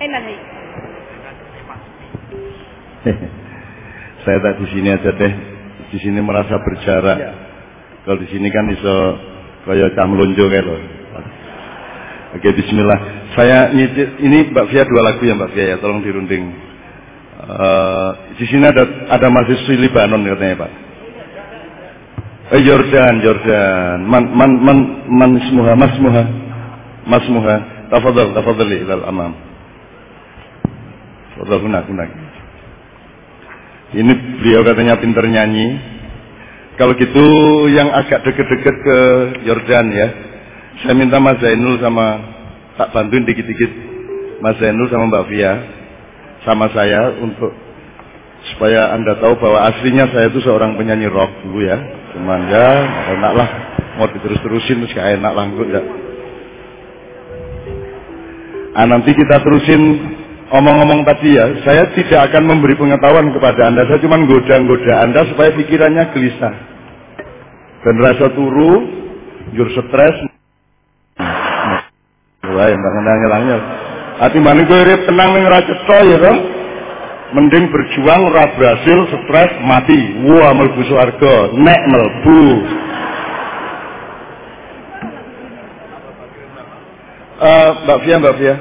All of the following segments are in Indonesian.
Enak nih. Saya tak di sini aja deh. Di sini merasa berjarak. Ya. Kalau di sini kan iso kaya cam lonjo kayak loh. Oke Bismillah. Saya ini Mbak Fia dua lagu ya Mbak Fia ya. Tolong dirunding. Uh, di sini ada ada mahasiswi Libanon katanya Pak. Eh, Jordan, Jordan. Man man man man ismuha, masmuha. Masmuha. Tafadhal, tafadhali ilal amam. Tafadhal hunak, hunak. Ini beliau katanya pinter nyanyi. Kalau gitu yang agak deket-deket ke Jordan ya. Saya minta Mas Zainul sama tak bantuin dikit-dikit Mas Zainul sama Mbak Fia sama saya untuk supaya anda tahu bahwa aslinya saya itu seorang penyanyi rock dulu ya. Cuman ya enak lah mau diterus-terusin terus gak enak lah ya. Ah, nanti kita terusin omong-omong tadi ya, saya tidak akan memberi pengetahuan kepada Anda, saya cuma goda-goda Anda supaya pikirannya gelisah. Dan rasa turu, jur stres. Wah, yang nangil-nangil. Hati mana gue rip tenang ning ra ya kan? Mending berjuang ora berhasil, stres mati. Wah, mlebu swarga, nek mlebu. Uh, Mbak Fia, Mbak Fia,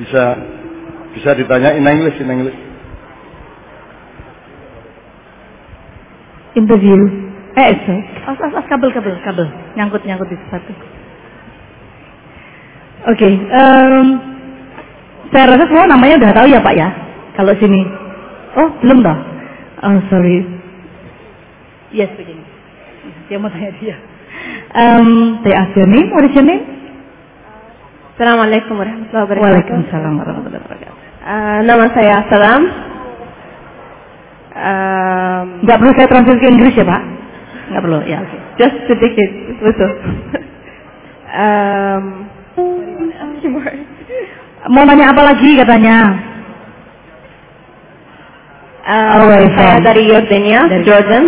bisa bisa ditanya in English, in English. Interview. Eh, itu. As, as, as, kabel, kabel, kabel. Nyangkut, nyangkut di sepatu. Oke, okay, um, saya rasa semua namanya udah tahu ya Pak ya. Kalau sini. Oh, belum dah. Oh, sorry. Yes, begini. Dia mau tanya dia. Um, they ask your name. What is your name? Assalamualaikum warahmatullahi wabarakatuh. Waalaikumsalam warahmatullahi wabarakatuh. Uh, nama saya Salam. Um, Gak perlu saya translate ke Inggris ya Pak? Gak perlu, ya. Okay. Just sedikit, betul. um, Mau nanya apa lagi katanya? Uh, oh, saya dari Yordania, dari Jordan.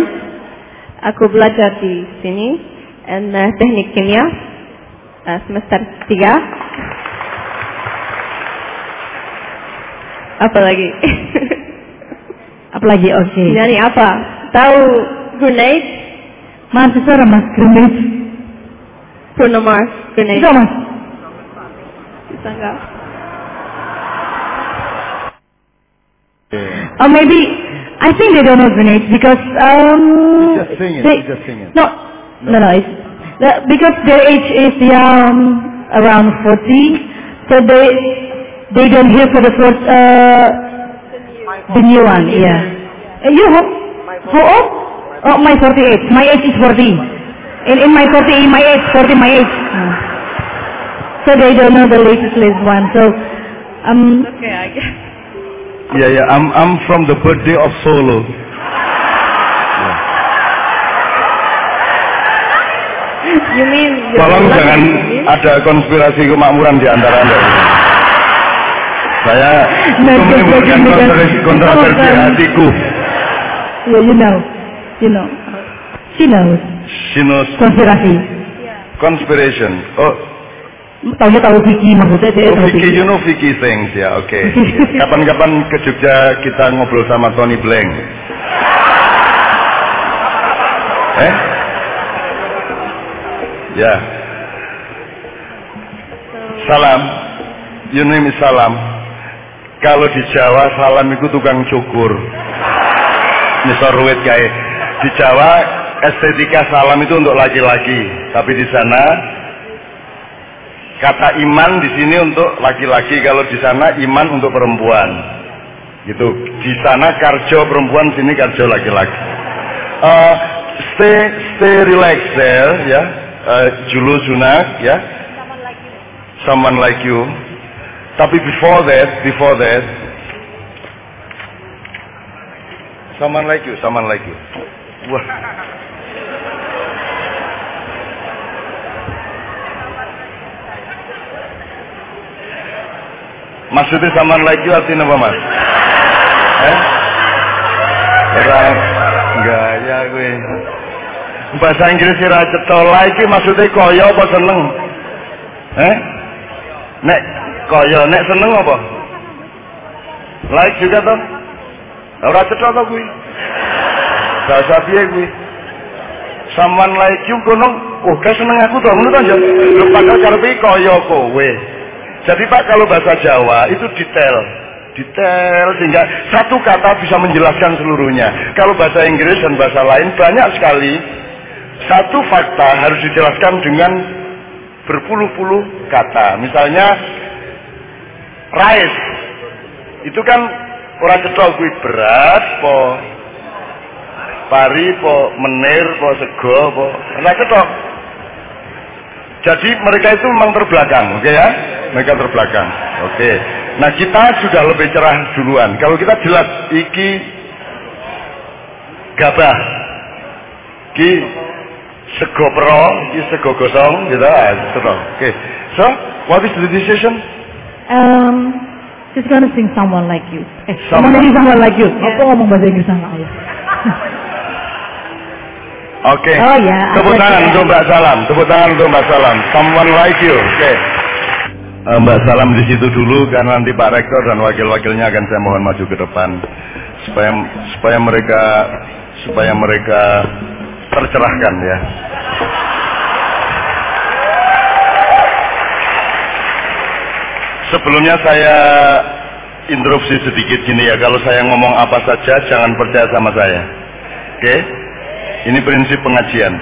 Aku belajar di sini, and uh, teknik kimia uh, semester 3 Apa lagi? apa lagi? Oke. Okay. Nyanyi apa? Tahu grenade? Mahasiswa mas grenade. Bruno Mars grenade. Bisa mas? Bisa enggak? Or maybe I think they don't know grenade because um. Just sing it. They, just sing it. No, no, no. no it's, the, because their age is um around forty, so they they don't hear for the first, uh, the new one, yeah. Uh, you how old? Oh, my 48. My age is 40. In, in my 40, my age, 40, my age. Uh, so they don't know the latest, latest one. So, um. Okay, I guess. Yeah, yeah. I'm, I'm from the birthday of Solo. You mean Tolong jangan ada konspirasi kemakmuran di antara anda. Saya menimbulkan kontroversi hatiku. Yeah, you know, you know. She knows. She knows. Konspirasi. Conspiration. Oh. Tahu tahu Vicky maksudnya dia oh, Vicky, you know Vicky things ya, oke. Okay. Kapan-kapan ke Jogja kita ngobrol sama Tony Blank. Eh? Ya. Salam. Your name is Salam. Kalau di Jawa salam itu tukang cukur. Misal ruwet kayak di Jawa estetika salam itu untuk laki-laki, tapi di sana kata iman di sini untuk laki-laki, kalau di sana iman untuk perempuan. Gitu. Di sana karjo perempuan, sini karjo laki-laki. Uh, stay stay relax there ya. Uh, julu sunak ya. Someone like you. Tapi before that, before that, someone like you, someone like you. Wah. Maksudnya someone like you artinya apa mas? Eh? Orang gaya gue. Bahasa Inggris kira cetol lagi maksudnya koyo apa seneng? Eh? Nek Kaya nek seneng apa? Like juga toh? Ora cetha toh kuwi. Bahasa piye kuwi? Someone like you kono, oh kayak seneng aku toh, ngono toh ya. Lho padahal karepe kaya kowe. Jadi Pak kalau bahasa Jawa itu detail. Detail sehingga satu kata bisa menjelaskan seluruhnya. Kalau bahasa Inggris dan bahasa lain banyak sekali satu fakta harus dijelaskan dengan berpuluh-puluh kata. Misalnya rice itu kan orang cetol kuwi berat po pari po menir po sego po ora cetol. Jadi mereka itu memang terbelakang, oke okay ya? Mereka terbelakang. Oke. Okay. Nah, kita sudah lebih cerah duluan. Kalau kita jelas iki gabah. Ki sego pro, ki sego gosong gitu ah, Oke. Okay. So, what is the decision? Um, she's gonna sing someone like you. Eh, Someone- someone, like someone like you. Aku ngomong bahasa Inggris sama ayah. Oke. Oh, ya, Tepuk ada tangan untuk Mbak Salam. Tepuk tangan untuk Mbak Salam. Someone like you. Oke. Eh, Mbak Salam di situ dulu karena nanti Pak Rektor dan wakil-wakilnya akan saya mohon maju ke depan supaya supaya mereka supaya mereka tercerahkan ya. Sebelumnya saya interupsi sedikit gini ya. Kalau saya ngomong apa saja jangan percaya sama saya. Oke? Ini prinsip pengajian.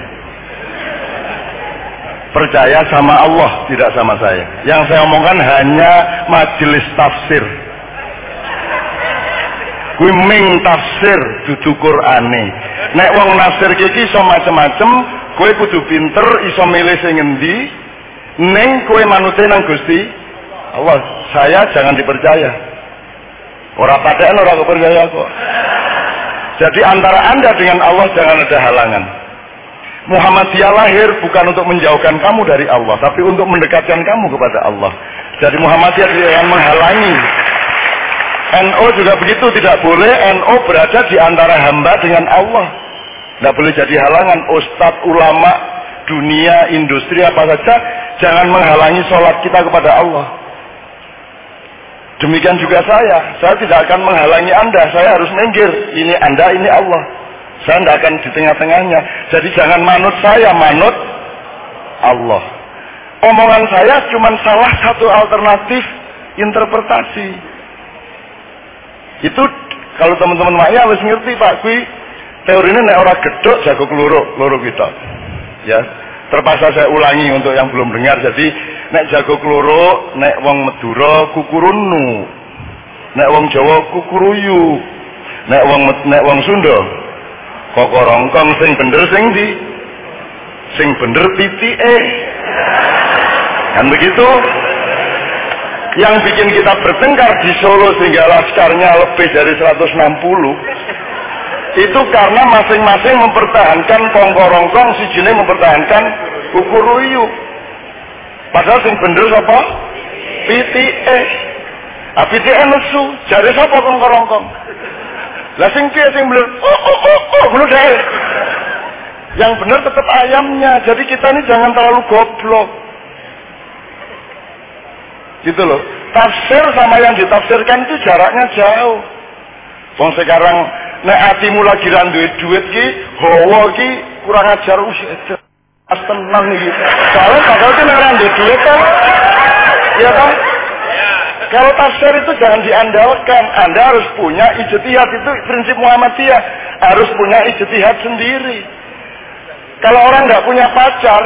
Percaya sama Allah, tidak sama saya. Yang saya omongkan hanya majelis tafsir. Kui ming tafsir dudu Qur'ane. Nek wong nafsir iki iso macem-macem, kowe kudu pinter iso milih sing endi. Ning kowe manute nang Gusti Allah. Saya jangan dipercaya. Ora paten ora kepercaya kok. Jadi antara Anda dengan Allah jangan ada halangan. Muhammadiyah lahir bukan untuk menjauhkan kamu dari Allah, tapi untuk mendekatkan kamu kepada Allah. Jadi Muhammadiyah tidak akan menghalangi. NO juga begitu, tidak boleh NO berada di antara hamba dengan Allah. Tidak boleh jadi halangan. Ustadz, ulama, dunia, industri apa saja, jangan menghalangi sholat kita kepada Allah. Demikian juga saya. Saya tidak akan menghalangi Anda. Saya harus minggir. Ini Anda, ini Allah. Saya tidak akan di tengah-tengahnya. Jadi jangan manut saya, manut Allah. Omongan saya cuma salah satu alternatif interpretasi. Itu kalau teman-teman maknya harus ngerti Pak Kui teori ini nek ora gedok jago keluru loro kita. Ya, terpaksa saya ulangi untuk yang belum dengar. Jadi nek jago keluru, nek wong Madura kukurunu. Nek wong Jawa kukuruyu. Nek wong nek wong Sunda kokorongkong sing bener sing di sing bener pitike. Kan begitu? Yang bikin kita bertengkar di Solo sehingga laskarnya lebih dari 160 itu karena masing-masing mempertahankan kongkorongkong si jenis mempertahankan kukuruyu padahal sing bener apa? PTE ah PTE nesu jari siapa kongkorongkong lah sing piye sing bener? Oh oh oh oh bener deh. Yang bener tetap ayamnya. Jadi kita ini jangan terlalu goblok. Gitu loh. Tafsir sama yang ditafsirkan itu jaraknya jauh. Wong sekarang nek atimu lagi ra duwe duit ki hawa ki kurang ajar pas tenang iki. Soalnya padahal ki nek ra duwe duit kan ya kan? Kalau tafsir itu jangan diandalkan. Anda harus punya ijtihad itu prinsip Muhammadiyah. Harus punya ijtihad sendiri. Kalau orang nggak punya pacar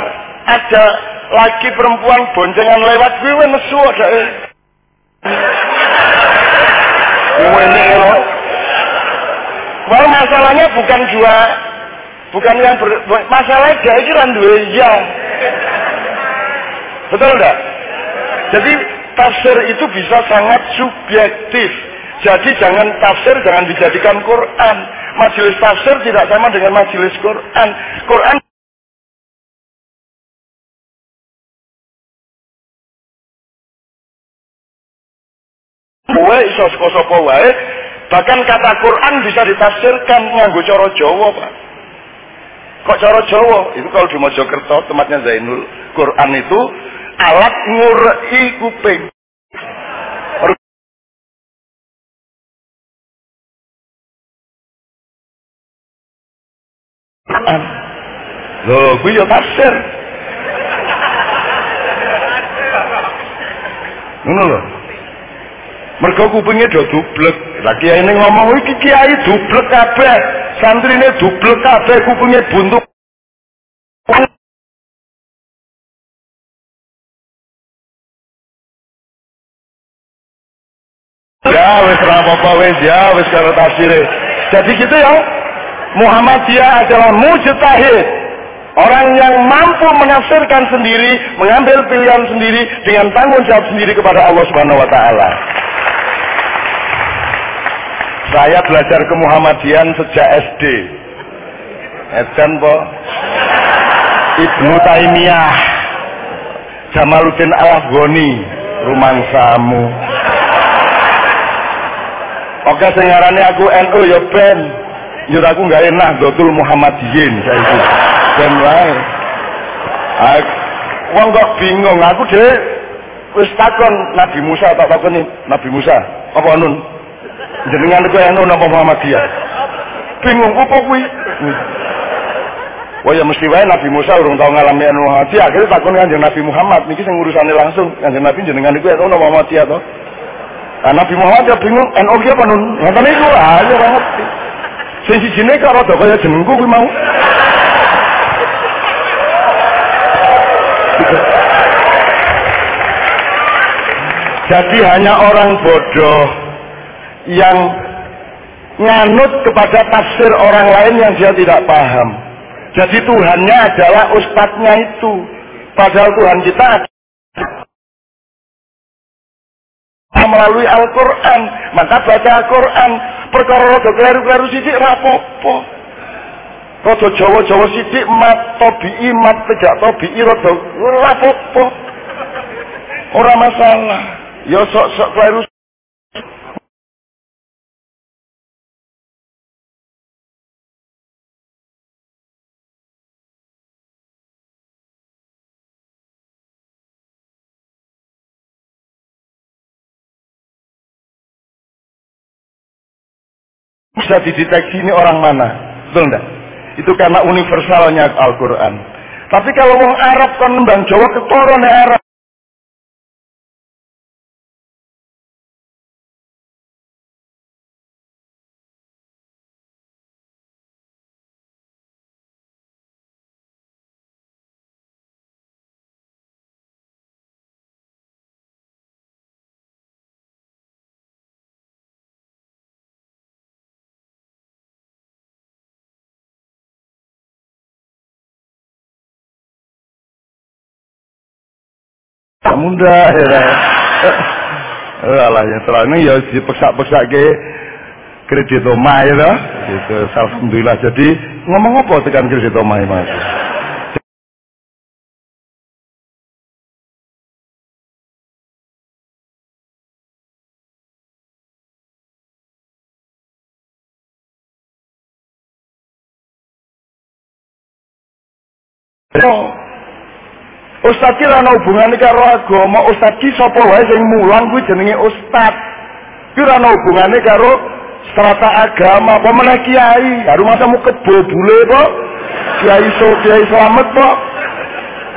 ada laki perempuan boncengan lewat gue nesu ada gue Wah masalahnya bukan dua, bukan yang ber, masalahnya dia itu kan dua iya. Betul enggak? Jadi tafsir itu bisa sangat subjektif. Jadi jangan tafsir jangan dijadikan Quran. Majelis tafsir tidak sama dengan majelis Quran. Quran wae iso sapa wae Bahkan kata Quran bisa ditafsirkan nganggo cara Jawa, Pak. Kok cara Jawa? Itu kalau di Mojokerto tempatnya Zainul, Quran itu alat ngurei kuping. Quran. Loh, gue ya tafsir. Ngono lho. Mergo kupinge do dublek. Lah kiai ning ngomong iki kiai dublek kabeh. Santrine dublek kabeh kupinge buntu. Ya wis ra apa-apa wis ya wis karo tafsire. Jadi gitu ya. Muhammadiyah adalah mujtahid. Orang yang mampu menafsirkan sendiri, mengambil pilihan sendiri dengan tanggung jawab sendiri kepada Allah Subhanahu wa taala. Saya belajar ke Muhammadian sejak SD. Edan po. Ibnu Taimiyah. Jamaluddin Al-Afghani, rumangsamu. Oke sing ngarane aku NU ya ben. Ya aku gak enak dotul Muhammadiyin saiki. Ben. Aku wong kok bingung aku dhewe wis takon Nabi Musa tak takoni Nabi Musa apa nun jenengan iku NU napa Muhammadiyah. Bingung apa kuwi? Wah ya mesti wae Nabi Musa urung tau ngalami NU Muhammadiyah. Akhirnya takon kanjeng Nabi Muhammad. Niki sing urusane langsung. Kanjeng Nabi jenengan iku NU napa Muhammadiyah to. Nah, Nabi Muhammad ya bingung, NU ki apa nun? Ngoten niku. Ah, ya ora ngerti. Sing sijine kok rada kaya jenengku kuwi mau. Jadi hanya orang bodoh yang nganut kepada tafsir orang lain yang dia tidak paham. Jadi Tuhannya adalah ustadznya itu. Padahal Tuhan kita melalui Al-Quran. Maka baca Al-Quran. Perkara rada kleru-kleru sidik rapopo rada Jawa-Jawa sidik mat tobi'i mat tidak tobi'i rada rapopo ora masalah. Ya sok-sok kleru bisa dideteksi ini orang mana? Betul enggak itu karena universalnya Al-Quran. Tapi kalau orang Arab kan nembang Jawa ketoron Arab mudah ya. Alah ya terang ya dipeksa-peksa ke kredit omah ya toh. Gitu. Alhamdulillah. Jadi ngomong apa tekan kredit omah Mas? Oh. Ustaz ki ora hubungane karo agama, ustaz ki sapa wae sing mulang kuwi jenenge ustaz. Ki ora hubungane karo strata agama, apa meneh kiai. Haru masamu kebobule kok. Kiai so kiai selamat kok.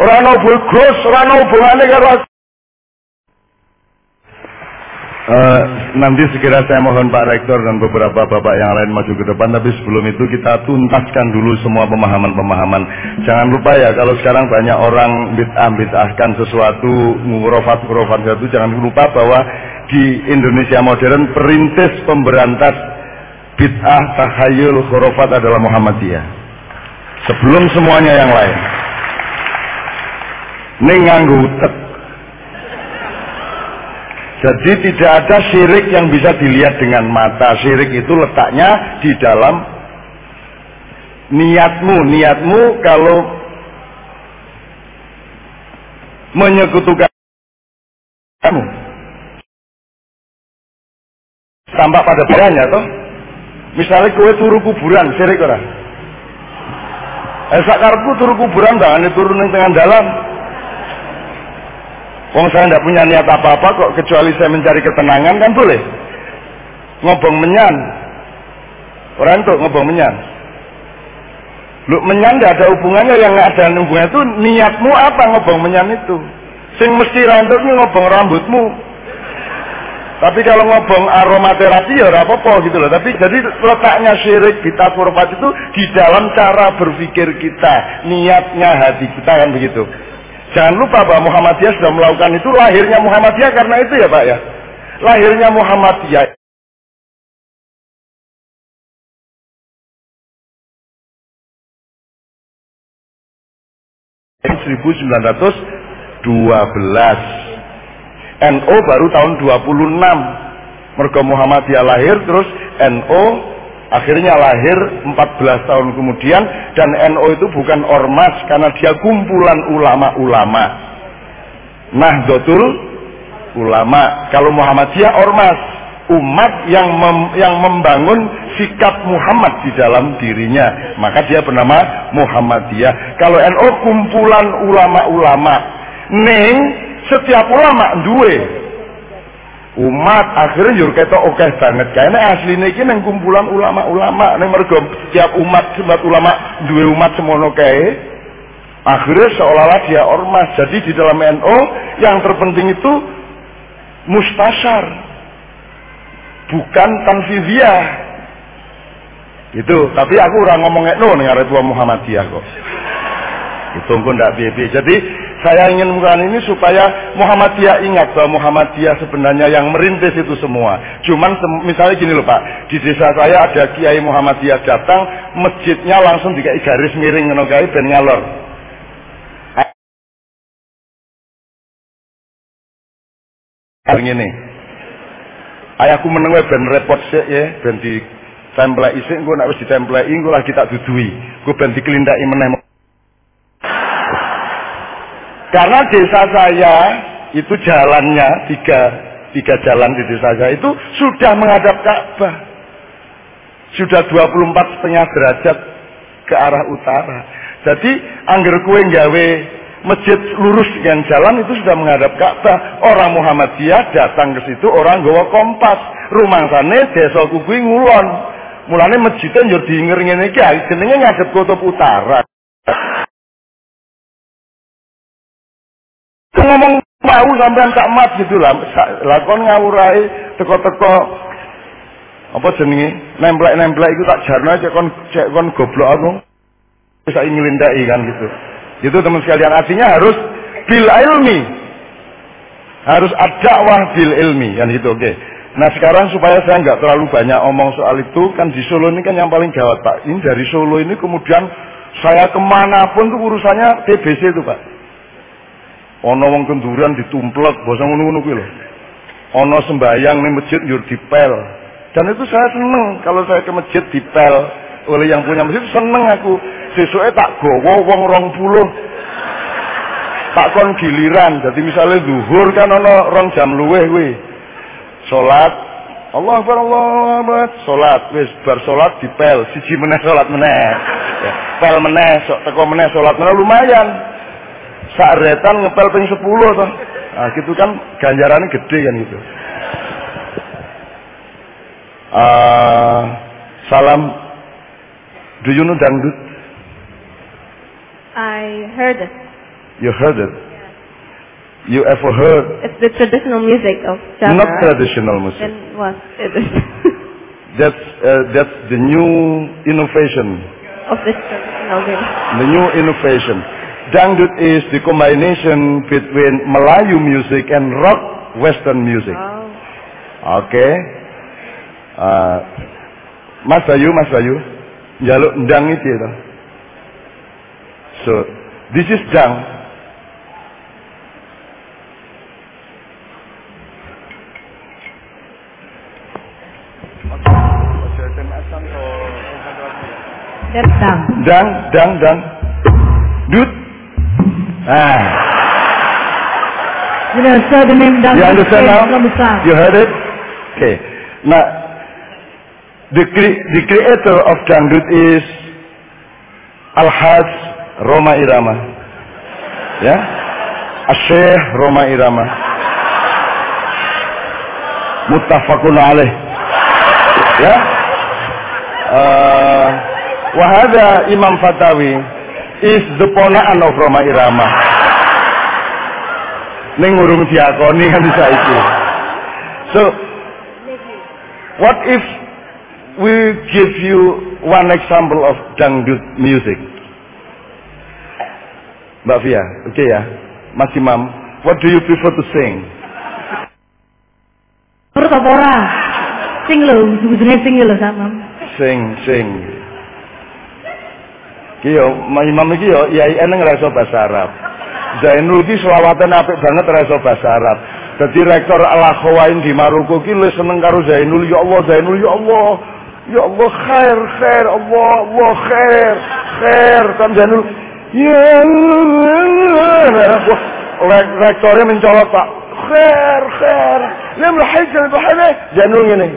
Ora ana bagus, ora ana hubungane karo Uh, nanti segera saya mohon Pak Rektor dan beberapa bapak yang lain maju ke depan tapi sebelum itu kita tuntaskan dulu semua pemahaman-pemahaman. Jangan lupa ya kalau sekarang banyak orang bid'ah bid'ahkan sesuatu ngurofat ngurofat sesuatu jangan lupa bahwa di Indonesia modern perintis pemberantas bid'ah tahayul khurafat adalah Muhammadiyah. Sebelum semuanya yang lain. Ini nganggu jadi tidak ada syirik yang bisa dilihat dengan mata. Syirik itu letaknya di dalam niatmu. Niatmu kalau menyekutukan kamu. Tampak pada barangnya toh. Misalnya kue turu kuburan, syirik orang. Eh sakarku turu kuburan bangan turun di tengah dalam. Wong saya tidak punya niat apa-apa kok kecuali saya mencari ketenangan kan boleh. Ngobong menyan. Orang itu ngobong menyan. Lu menyan gak ada hubungannya yang gak ada hubungannya itu niatmu apa ngobong menyan itu? Sing mesti rantutnya ngobong rambutmu. Tapi kalau ngobong aromaterapi ya apa-apa gitu loh. Tapi jadi letaknya syirik kita kurbat itu di dalam cara berpikir kita, niatnya hati kita kan begitu. Jangan lupa bahwa Muhammadiyah sudah melakukan itu. Lahirnya Muhammadiyah karena itu ya Pak ya. Lahirnya Muhammadiyah. 1912 NO baru tahun 26 mergo Muhammadiyah lahir terus NO akhirnya lahir 14 tahun kemudian dan NO itu bukan ormas karena dia kumpulan ulama-ulama. Nah betul ulama. Kalau Muhammadiyah ormas umat yang mem, yang membangun sikap Muhammad di dalam dirinya. Maka dia bernama Muhammadiyah. Kalau NU kumpulan ulama-ulama neng setiap ulama duwe umat akhirnya jur kita oke banget. Karena asli ini neng kumpulan ulama-ulama neng mergo setiap umat setiap ulama duwe umat semono kae akhirnya seolah-olah dia ormas. Jadi di dalam NU yang terpenting itu mustasar bukan tanfiziyah itu tapi aku orang ngomong no nih arep Muhammadiyah kok. Itu pun tidak bibi jadi saya ingin mengatakan ini supaya Muhammadiyah ingat bahwa Muhammadiyah sebenarnya yang merintis itu semua. Cuman misalnya gini loh Pak, di desa saya ada Kiai Muhammadiyah datang, masjidnya langsung dikai garis miring ngono kae ben ngalor. Ini. Ayahku meneng ben repot sih ya ben di template isik engko nek wis ditempleki engko lagi tak dudui. Engko ben dikelindaki meneh karena desa saya itu jalannya tiga tiga jalan di desa saya itu sudah menghadap Ka'bah sudah 24 setengah derajat ke arah utara jadi angger kue gawe masjid lurus dengan jalan itu sudah menghadap Ka'bah. Orang Muhammadiyah datang ke situ orang gawa kompas. Rumah sana desa kuwi ngulon. Mulane masjidnya yo diinger ngene iki jenenge ngadep kutub utara. Mau sampean tak mat gitu lah. Lakon ngawurai teko-teko apa jenenge nemplek-nemplek itu tak jarno cek kon cek kon goblok aku. Bisa ngelindai kan gitu. Itu teman sekalian artinya harus bil ilmi. Harus ada wah bil ilmi kan gitu oke. Okay. Nah sekarang supaya saya nggak terlalu banyak omong soal itu kan di Solo ini kan yang paling gawat Pak. Ini dari Solo ini kemudian saya ke mana pun tuh urusannya TBC itu Pak. Ono wong kenduran ditumplek, bosan ngono-ngono kuwi lho. Ono sembayang nih masjid yur dipel. Dan itu saya seneng kalau saya ke masjid dipel oleh yang punya masjid seneng aku. Sesuai tak gowo wong rong puluh. Tak kon giliran jadi misalnya zuhur kan ono rong jam luweh we sholat Allah Akbar Allah Akbar. Sholat wis bar sholat dipel. Siji meneh sholat meneh. Ya, pel meneh sok teko meneh sholat meneh lumayan retan ngepel ping sepuluh toh nah gitu kan ganjarannya gede kan gitu uh, salam do you know dangdut I heard it. You heard it? You ever heard? It's the traditional music of Java. Not traditional music. Then what is it? that's, uh, that's the new innovation. Of this traditional music. The new innovation. Dangdut is the combination between Melayu music and rock Western music. Oh. Okay. Uh, Mas Bayu, Mas Bayu, jaluk ndang itu ya. So, this is jang. Dang. Dang, dang, dang. Dut. Ah. You know, so the name You understand now? You heard it? Okay. Now, the, cre the creator of Dangdut is Al-Haj Roma Irama. Ya. Asyikh Roma Irama. Muttafaqun alaih. Ya. Uh, Wahada Imam Fatawi is the ponaan of Roma Irama. Ning urung diakoni kan saiki. So what if we give you one example of dangdut music? Mbak Fia, oke okay ya. Mas Imam, what do you prefer to sing? Menurut apa ora? Sing lho, jenenge sing lho sama. Sing, sing. Ki yo, Mas Imam iki yo yai eneng ra iso bahasa Arab. Zainul ki selawatan apik banget ra iso Arab. Dadi rektor Al di Maroko ki lu seneng karo Zainul ya Allah, Zainul ya Allah. Ya Allah khair, khair, Allah, Allah khair, khair. Kan Zainul Ya Allah. Rektornya mencolok Pak. Khair, khair. Lim lahijal bahane. Zainul ngene.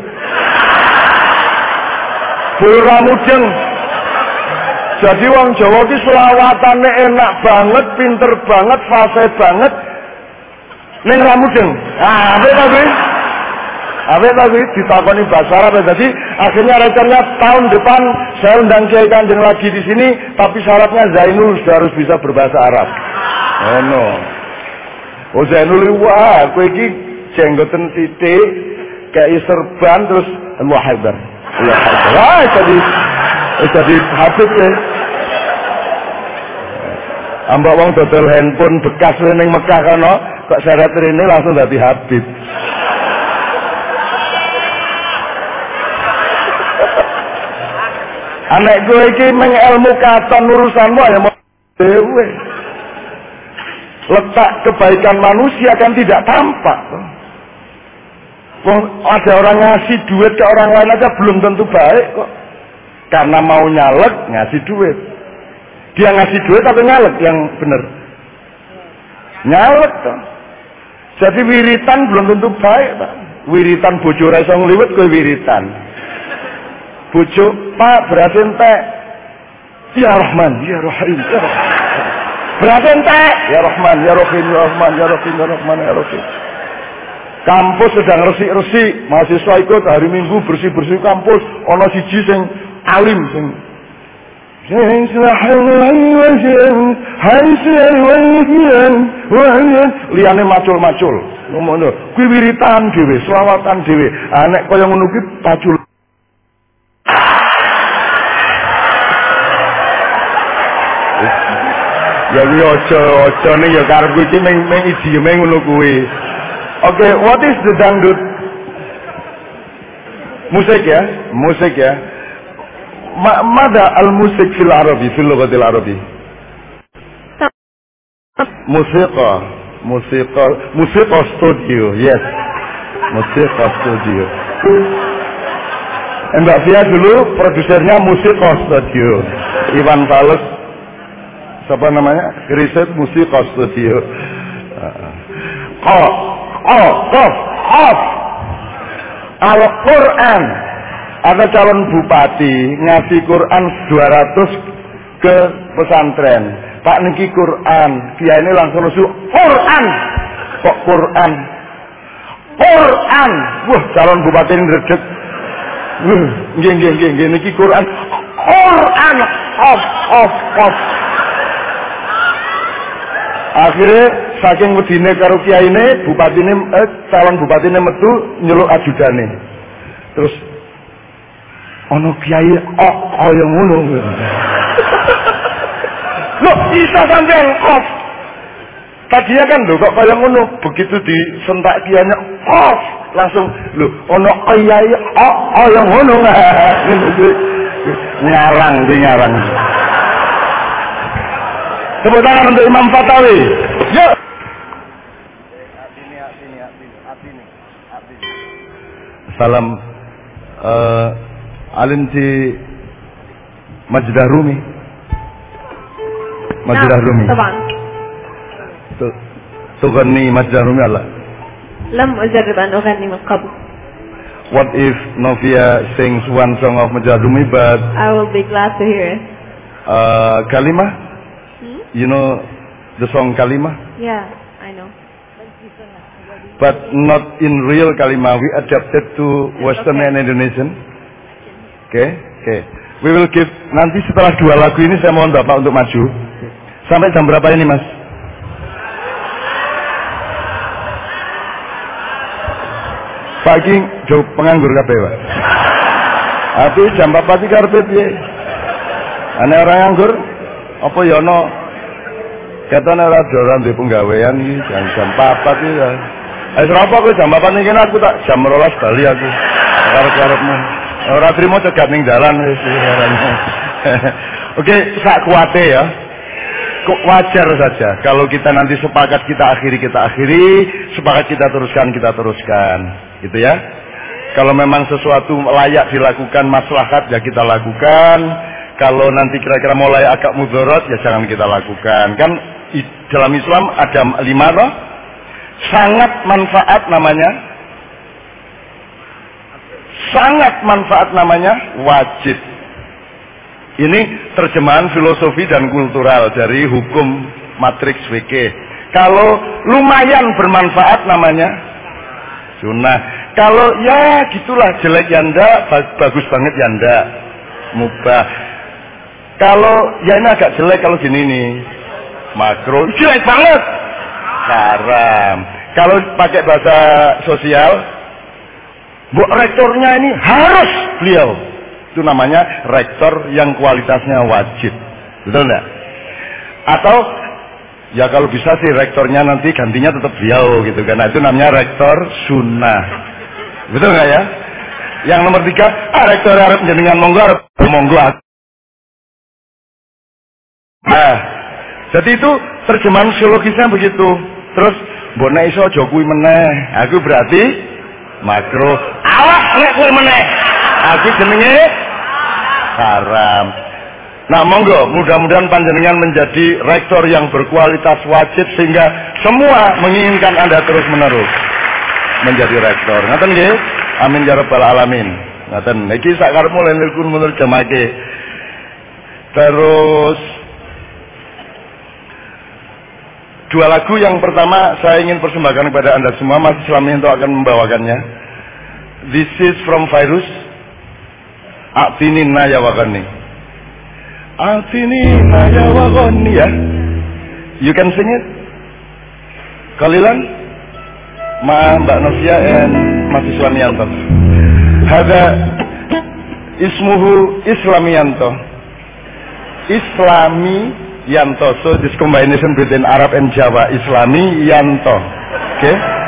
Pura mudeng. Jadi wong Jawa ki selawatane enak banget, pinter banget, fase banget. Ning ra. Ah, apa ta kuwi? Apa ta kuwi ditakoni bahasa Arab jadi akhirnya rencananya tahun depan saya undang Kiai Kanjeng lagi di sini tapi syaratnya Zainul sudah harus bisa berbahasa Arab. Oh no. Oh Zainul wah kowe iki jenggoten titik kayak serban terus Allah Akbar. Allah Akbar. Wah jadi jadi habib ya. Ambak wong dodol handphone bekas ning Mekah kono kok syarat rene langsung dadi habib. Anek gue iki meng ilmu katon urusanmu ya dewe. Letak kebaikan manusia kan tidak tampak. Wong ada orang ngasih duit ke orang lain aja belum tentu baik kok. Karena mau nyalek ngasih duit. Dia ngasih duit atau nyalek yang benar? Nyalek toh. Jadi wiritan belum tentu baik, Pak. Wiritan bojo ra iso ngliwet kowe wiritan. Bojo, Pak, berarti entek. Ya Rahman, ya Rahim, ya Rahim. Berarti entek. Ya Rahman, ya Rahim, ya Rahman, ya Rahim, ya Rahman, ya Rahim. Kampus sedang resik-resik, mahasiswa ikut hari Minggu bersih-bersih kampus, ono siji sing alim sing Liane macul-macul. Ngono. Kuwi wiritan dhewe, selawatan dhewe. Ah nek kaya ngono kuwi pacul. Ya kuwi aja aja ning ya karepku iki meng meng idiome ngono kuwi. Oke, what is the dangdut? Musik ya, musik ya. Ma mada al-musik fil Arabi, fil lughatil Arabi? Musiqa, musiqa, musiqa studio, yes. Musiqa studio. Mbak Fia dulu produsernya Musiqa Studio. Iwan Fales siapa namanya? Riset Musiqa Studio. Qaf, qaf, qaf, qaf. Al-Quran ada calon bupati ngasih Quran 200 ke pesantren. Pak niki Quran, dia ini langsung usul Quran. Kok Quran? Quran. Wah, calon bupati ini redek. Nggih niki Quran. Quran. Of of of. Akhirnya saking wedine karo kiyaine, bupatine eh, calon bupatine metu nyeluk ajudane. Terus ono kiai oh kaya ngono. Loh, bisa sampean off. Tadinya kan lho kok kaya ngono, begitu disentak kiainya off, langsung lho ono kiai oh kaya ngono. Ngarang di ngarang. Tepuk tangan untuk Imam Fatawi. Yuk. Salam uh, Alin di Majdah Rumi. Majdah Rumi. طبعا Tu- تغني Majdah Rumi Allah. لم أجرب أن أغني من قبل What if Novia sings one song of Majdah Rumi but I will be glad to hear it uh, Kalimah? You know the song Kalimah? Yeah, I know But not in real Kalimah. We adapted to Western and Indonesian. Okay? Okay. We will give nanti setelah dua lagu ini saya mohon Bapak untuk maju. Sampai jam berapa ini, Mas? Pagi jauh penganggur kabeh, Pak. Tapi jam 4 iki karepe piye? Ane orang nganggur apa ya ono ketane ora doran di penggawean iki jam jam 4 iki ya. Eh apa kowe jam 4 iki aku tak jam 12 bali aku. Karep-karepmu. Ora trimo cegat ning dalan Oke, sak kuate ya. Kok wajar saja kalau kita nanti sepakat kita akhiri kita akhiri, sepakat kita teruskan kita teruskan, gitu ya. Kalau memang sesuatu layak dilakukan maslahat ya kita lakukan. Kalau nanti kira-kira mulai agak mudorot ya jangan kita lakukan. Kan dalam Islam ada lima loh. Sangat manfaat namanya. Sangat manfaat namanya wajib. Ini terjemahan filosofi dan kultural dari hukum matriks WK. Kalau lumayan bermanfaat namanya sunnah. Kalau ya gitulah jelek yanda, bagus banget yanda, mubah. Kalau ya ini agak jelek kalau gini nih, makro jelek banget, haram. Kalau pakai bahasa sosial, bu rektornya ini harus beliau itu namanya rektor yang kualitasnya wajib. Betul enggak? Atau ya kalau bisa sih rektornya nanti gantinya tetap beliau gitu kan. Nah, itu namanya rektor sunnah. Betul enggak ya? Yang nomor tiga, ah rektor Arab jenengan monggo Arab monggo. Nah, jadi itu terjemahan sosiologisnya begitu. Terus bona iso jokui meneh. Aku berarti makro. Nek kuwi meneh. Aku jenenge haram. Nah monggo, mudah-mudahan panjenengan menjadi rektor yang berkualitas wajib sehingga semua menginginkan Anda terus menerus menjadi rektor. Ngaten nggih? Amin ya rabbal alamin. Ngaten. Iki sak karepmu lenilkun menurut jamaah Terus dua lagu yang pertama saya ingin persembahkan kepada Anda semua Mas Islam itu akan membawakannya. This is from Virus. Atini naya wakani. Atini naya wakani ya. You can sing it. Kalilan, Ma Mbak Novia and Mas Islamianto. Hada ismuhu Islamianto. Islami Yanto. So this combination between Arab and Jawa. Islami Yanto. Okay.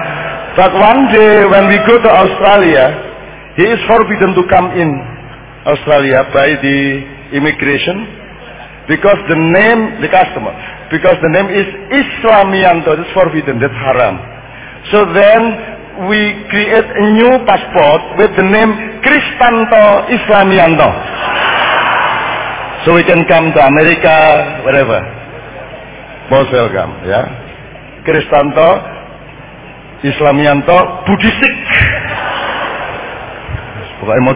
But one day when we go to Australia, he is forbidden to come in Australia by the immigration because the name, the customer, because the name is Islamianto, that's forbidden, that's haram. So then we create a new passport with the name Kristanto Islamianto. So we can come to America, wherever. Most welcome, yeah. Kristanto Islamianto Buddhistik. Pokoknya mau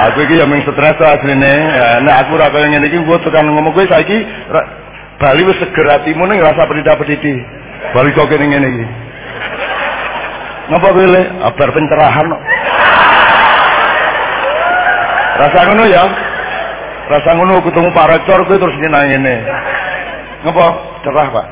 Aku iki ya mung stres. Ya, nek aku ora kaya ngene iki gua tekan ngomong kowe saiki Bali wis seger atimu ning rasa pedita-pediti. Bali kok ngene iki. Ngapa kowe le? Abar pencerahan kok. Rasa ngono ya. Rasa ngono ketemu Pak Rektor kowe terus ngene ngene. Ngapa? Cerah, Pak.